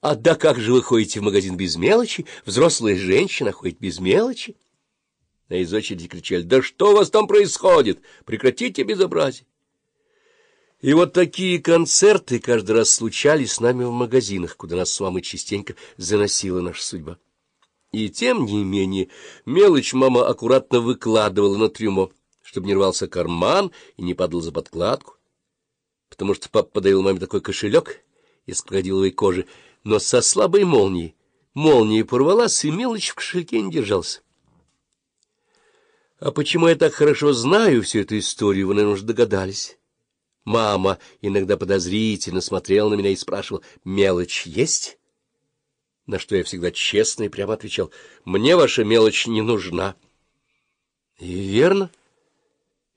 А да как же вы ходите в магазин без мелочи? Взрослая женщина ходит без мелочи. А из очереди кричали, да что у вас там происходит? Прекратите безобразие. И вот такие концерты каждый раз случались с нами в магазинах, куда нас с мамой частенько заносила наша судьба. И тем не менее мелочь мама аккуратно выкладывала на трюмо, чтобы не рвался карман и не падал за подкладку, потому что папа подарил маме такой кошелек из крокодиловой кожи, но со слабой молнией. Молния порвалась, и мелочь в кошельке не держался. А почему я так хорошо знаю всю эту историю, вы, наверное, уже догадались. Мама иногда подозрительно смотрела на меня и спрашивала, «Мелочь есть?» На что я всегда честно и прямо отвечал, «Мне ваша мелочь не нужна». И верно.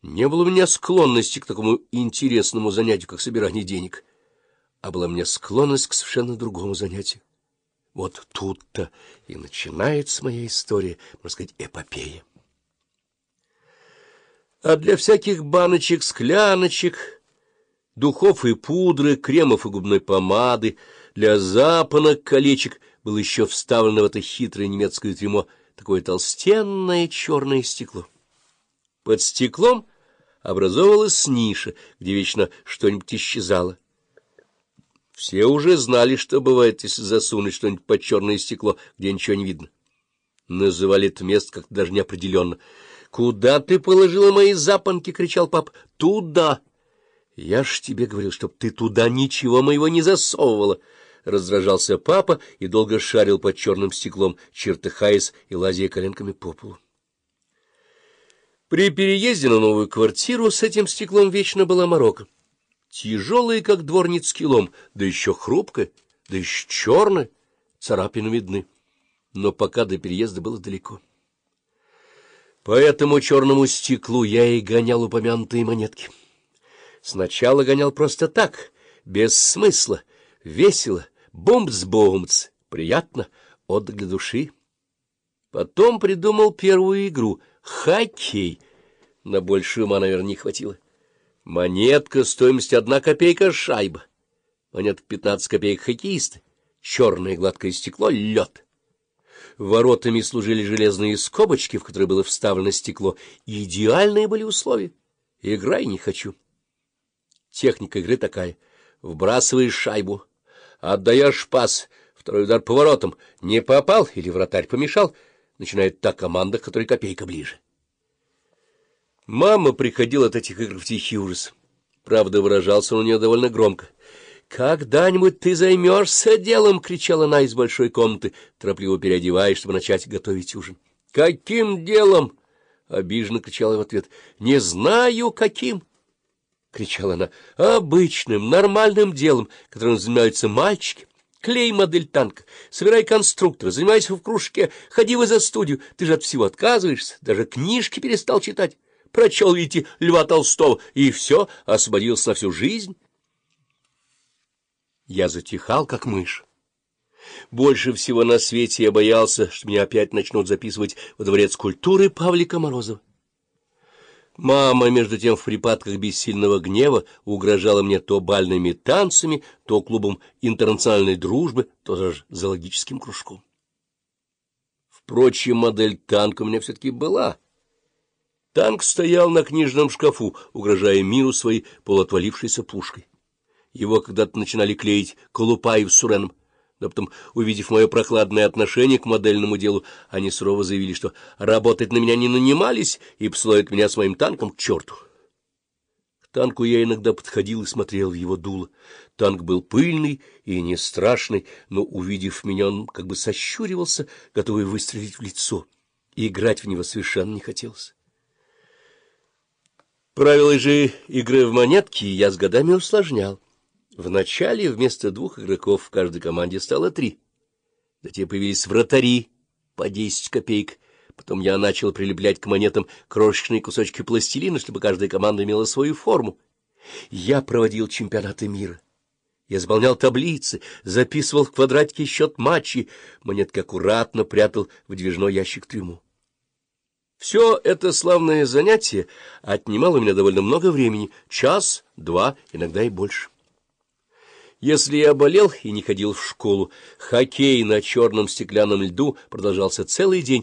Не было у меня склонности к такому интересному занятию, как собирание денег, а была меня склонность к совершенно другому занятию. Вот тут-то и начинается моя история, можно сказать, эпопея. А для всяких баночек, скляночек, духов и пудры, кремов и губной помады, для запонок, колечек было еще вставлено в это хитрое немецкое трюмо такое толстенное черное стекло. Под стеклом образовалась ниша, где вечно что-нибудь исчезало. Все уже знали, что бывает, если засунуть что-нибудь под черное стекло, где ничего не видно. Называли это место как-то даже неопределенно — Куда ты положила мои запонки? — кричал пап. — Туда. — Я ж тебе говорил, чтоб ты туда ничего моего не засовывала. Раздражался папа и долго шарил под черным стеклом, чертыхаясь и лазя коленками по полу. При переезде на новую квартиру с этим стеклом вечно была морока. Тяжелая, как дворницкий лом, да еще хрупкая, да еще черная, царапины видны. Но пока до переезда было далеко. По этому черному стеклу я и гонял упомянутые монетки. Сначала гонял просто так, без смысла, весело, бумц-бумц, приятно, отдых для души. Потом придумал первую игру — хоккей. На большую ума, наверное, не хватило. Монетка, стоимость одна копейка шайба. Монетка пятнадцать копеек хоккеисты. Черное гладкое стекло — лед. Воротами служили железные скобочки, в которые было вставлено стекло. Идеальные были условия. Играй не хочу. Техника игры такая. Вбрасываешь шайбу, отдаешь пас, второй удар поворотом. Не попал или вратарь помешал, начинает та команда, которой копейка ближе. Мама приходила от этих игр в тихий ужас. Правда, выражался он у нее довольно громко. «Когда-нибудь ты займешься делом!» — кричала она из большой комнаты, торопливо переодеваясь, чтобы начать готовить ужин. «Каким делом?» — обиженно кричала в ответ. «Не знаю, каким!» — кричала она. «Обычным, нормальным делом, которым занимаются мальчики. Клей модель танка, собирай конструктор, занимайся в кружке, ходи в за студию. Ты же от всего отказываешься, даже книжки перестал читать. Прочел, видите, Льва Толстого, и все, освободился всю жизнь». Я затихал, как мышь. Больше всего на свете я боялся, что меня опять начнут записывать во дворец культуры Павлика Морозова. Мама, между тем, в припадках бессильного гнева угрожала мне то бальными танцами, то клубом интернациональной дружбы, то даже зоологическим кружком. Впрочем, модель танка у меня все-таки была. Танк стоял на книжном шкафу, угрожая миру своей полуотвалившейся пушкой. Его когда-то начинали клеить Колупаев с Суреном, но потом, увидев мое прохладное отношение к модельному делу, они сурово заявили, что работать на меня не нанимались и посылают меня с моим танком к черту. К танку я иногда подходил и смотрел в его дуло. Танк был пыльный и не страшный, но, увидев меня, он как бы сощуривался, готовый выстрелить в лицо, и играть в него совершенно не хотелось. Правила же игры в монетки я с годами усложнял. Вначале вместо двух игроков в каждой команде стало три. Затем появились вратари по десять копеек. Потом я начал прилеплять к монетам крошечные кусочки пластилина, чтобы каждая команда имела свою форму. Я проводил чемпионаты мира. Я заполнял таблицы, записывал в квадратике счет матчей, монетки аккуратно прятал в движной ящик трюму. Все это славное занятие отнимало у меня довольно много времени — час, два, иногда и больше. Если я болел и не ходил в школу, хоккей на черном стеклянном льду продолжался целый день,